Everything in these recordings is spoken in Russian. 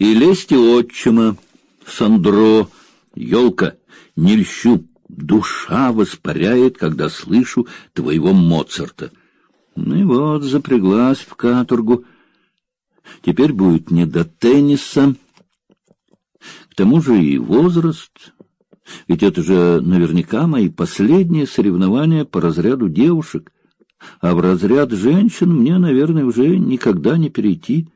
И лести отчима, Сандро, елка, не льщу, душа воспаряет, когда слышу твоего Моцарта. Ну и вот запряглась в каторгу. Теперь будет не до тенниса. К тому же и возраст. Ведь это же наверняка мои последние соревнования по разряду девушек. А в разряд женщин мне, наверное, уже никогда не перейти.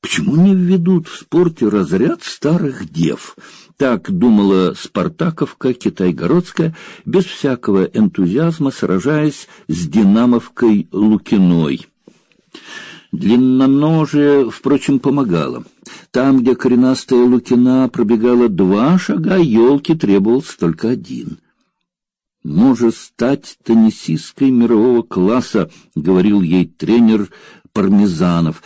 Почему не введут в спорте разряд старых дев? Так думала Спартаковка Китайгородская, без всякого энтузиазма сражаясь с Динамовкой Лукиной. Длинноножие, впрочем, помогало. Там, где коренастая Лукина пробегала два шага, елки требовался только один. «Может стать теннисисткой мирового класса», — говорил ей тренер Пармезанов,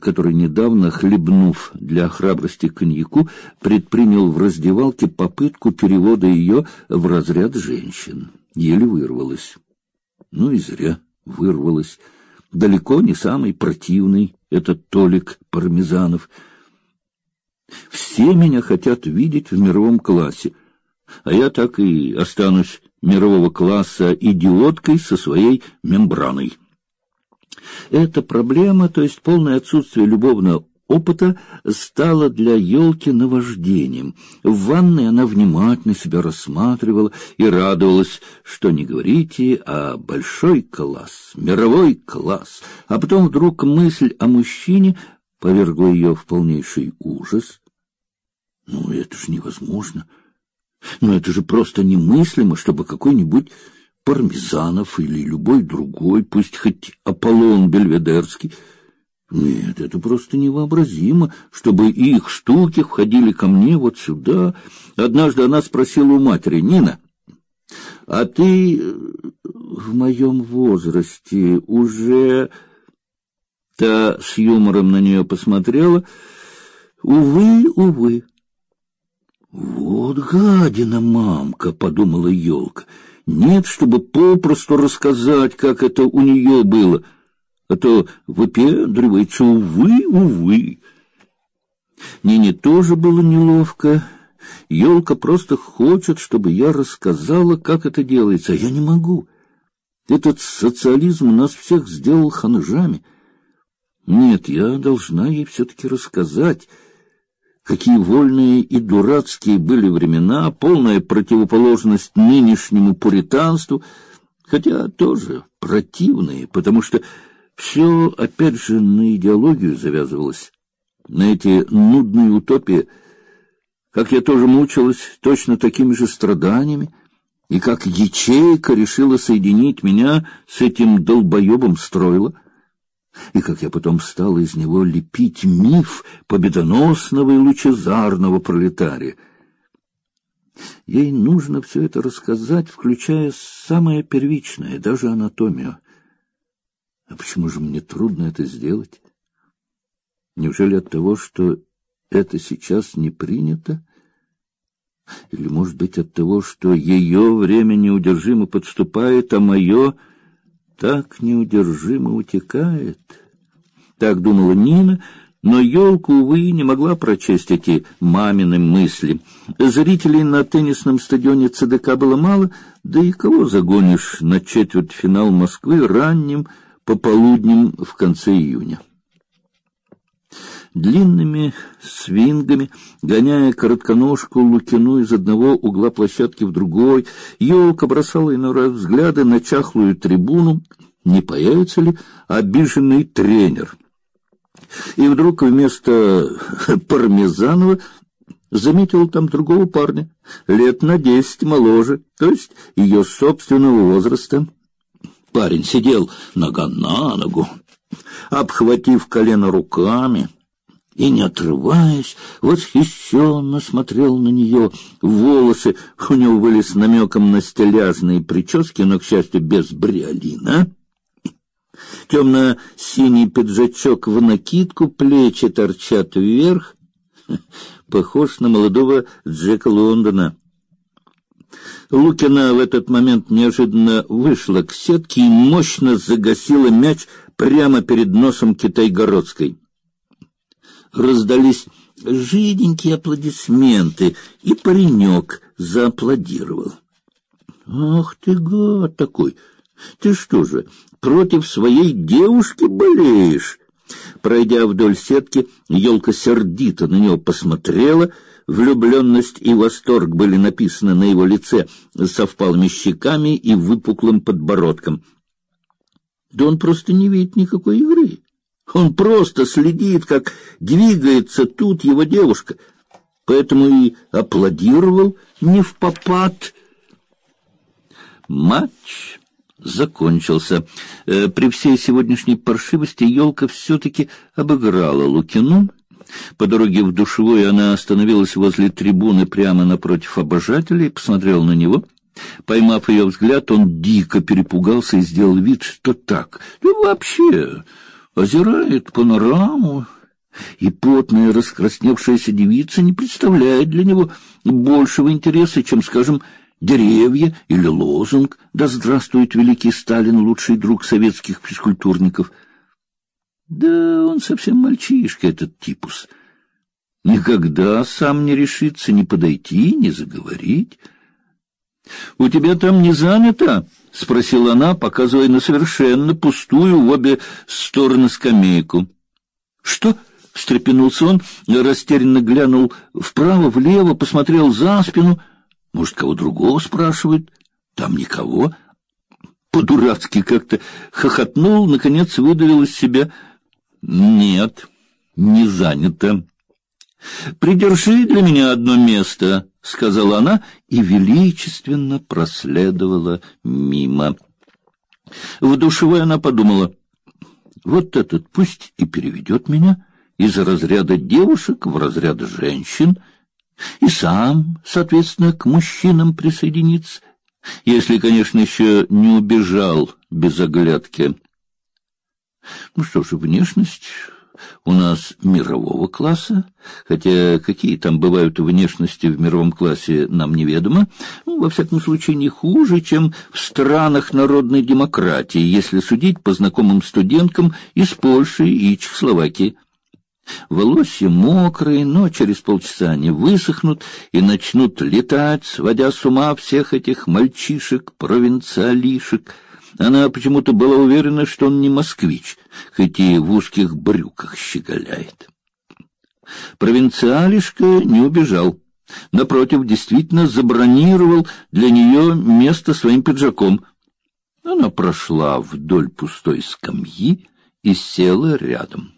который недавно, хлебнув для храбрости коньяку, предпринял в раздевалке попытку перевода ее в разряд женщин. Еле вырвалась. Ну и зря вырвалась. Далеко не самый противный этот Толик Пармезанов. Все меня хотят видеть в мировом классе, а я так и останусь мирового класса идиоткой со своей мембраной. Эта проблема, то есть полное отсутствие любовного опыта, стала для елки наваждением. В ванной она внимательно себя рассматривала и радовалась, что не говорите, а большой класс, мировой класс. А потом вдруг мысль о мужчине повергла ее в полнейший ужас. Ну, это же невозможно. Ну, это же просто немыслимо, чтобы какой-нибудь Пармезанов или любой другой, пусть хоть Аполлон Бельведерский. Нет, это просто невообразимо, чтобы их штуки входили ко мне вот сюда. Однажды она спросила у матери, «Нина, а ты в моем возрасте уже...» Та с юмором на нее посмотрела. «Увы, увы». «Вот гадина мамка», — подумала елка, — нет, чтобы попросту рассказать, как это у нее было, а то выпендривается, увы, увы. Нине тоже было неловко. Елка просто хочет, чтобы я рассказала, как это делается, а я не могу. Этот социализм нас всех сделал ханжами. Нет, я должна ей все-таки рассказать, Какие вольные и дурацкие были времена, полная противоположность нынешнему пуританству, хотя тоже противные, потому что все опять же на идеологию завязывалось, на эти нудные утопии, как я тоже мучилась точно такими же страданиями, и как ячейка решила соединить меня с этим долбоебом строила — и как я потом стал из него лепить миф победоносного и лучезарного пролетария. Ей нужно все это рассказать, включая самое первичное, даже анатомию. А почему же мне трудно это сделать? Неужели от того, что это сейчас не принято? Или, может быть, от того, что ее время неудержимо подступает, а мое так неудержимо утекает. Так думала Нина, но елка, увы, не могла прочесть эти мамины мысли. Зрителей на теннисном стадионе ЦДК было мало, да и кого загонишь на четвертьфинал Москвы ранним пополуднем в конце июня. Длинными свингами, гоняя коротконожку Лукину из одного угла площадки в другой, елка бросала иной раз взгляды на чахлую трибуну, не появится ли обиженный тренер. И вдруг вместо Пармезанова заметил там другого парня, лет на десять моложе, то есть ее собственного возраста. Парень сидел нога на ногу, обхватив колено руками, и, не отрываясь, восхищенно смотрел на нее. Волосы у него были с намеком на стиляжные прически, но, к счастью, без бриолина. Темно-синий пиджачок в накидку, плечи торчат вверх. Похож на молодого Джека Лондона. Лукина в этот момент неожиданно вышла к сетке и мощно загасила мяч прямо перед носом Китайгородской раздались жиденькие аплодисменты, и паренек зааплодировал. Ах ты гад такой! Ты что же, против своей девушки болеешь? Пройдя вдоль сетки, елка сердито на него посмотрела. Влюбленность и восторг были написаны на его лице со впалыми щеками и выпуклым подбородком. Да он просто не видит никакой игры. Он просто следит, как двигается тут его девушка, поэтому и аплодировал не в попад. Матч закончился. Э, при всей сегодняшней паршивости елка все-таки обыграла Лукину. По дороге в душевую она остановилась возле трибуны прямо напротив обожателя и посмотрела на него. Поймав ее взгляд, он дико перепугался и сделал вид, что так. Ну, вообще, озирает панораму, и потная раскрасневшаяся девица не представляет для него большего интереса, чем, скажем, деревья или лозунг «Да здравствует великий Сталин, лучший друг советских физкультурников». Да он совсем мальчишка, этот типус. Никогда сам не решится ни подойти, ни заговорить. — У тебя там не занято? — спросила она, показывая на совершенно пустую в обе стороны скамейку. — Что? — встрепенулся он, растерянно глянул вправо, влево, посмотрел за спину. Может, кого другого спрашивают? Там никого. По-дурацки как-то хохотнул, наконец выдавил из себя. — Нет, не занято. — Придержи для меня одно место, — сказала она и величественно проследовала мимо. В душевой она подумала, вот этот пусть и переведет меня из разряда девушек в разряд женщин, и сам, соответственно, к мужчинам присоединится, если, конечно, еще не убежал без оглядки. Ну что же, внешность у нас мирового класса, хотя какие там бывают внешности в мировом классе, нам неведомо, ну, во всяком случае не хуже, чем в странах народной демократии, если судить по знакомым студенткам из Польши и Чехословакии. Волосья мокрые, но через полчаса они высохнут и начнут летать, сводя с ума всех этих мальчишек-провинциалишек — она почему-то была уверена, что он не москвич, хоть и в узких брюках щеголяет. Провинциалишка не убежал. Напротив, действительно забронировал для нее место своим пиджаком. Она прошла вдоль пустой скамьи и села рядом.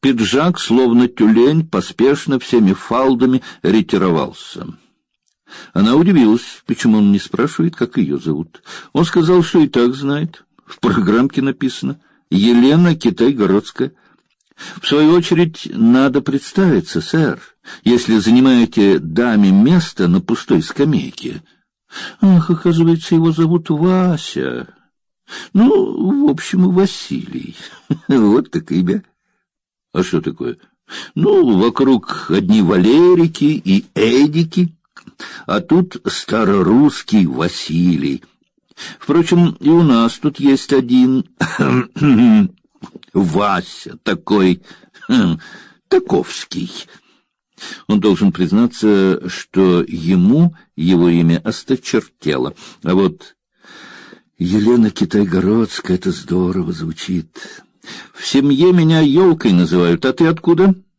Пиджак, словно тюлень, поспешно всеми фалдами ретировался. Она удивилась, почему он не спрашивает, как ее зовут. Он сказал, что и так знает. В программке написано «Елена Китайгородская». В свою очередь, надо представиться, сэр, если занимаете даме место на пустой скамейке. Ах, оказывается, его зовут Вася. Ну, в общем, Василий. Вот так имя. А что такое? Ну, вокруг одни Валерики и Эдики а тут старорусский Василий. Впрочем, и у нас тут есть один Вася такой таковский. Он должен признаться, что ему его имя осточертело. А вот Елена Китайгородская — это здорово звучит. В семье меня елкой называют, а ты откуда? —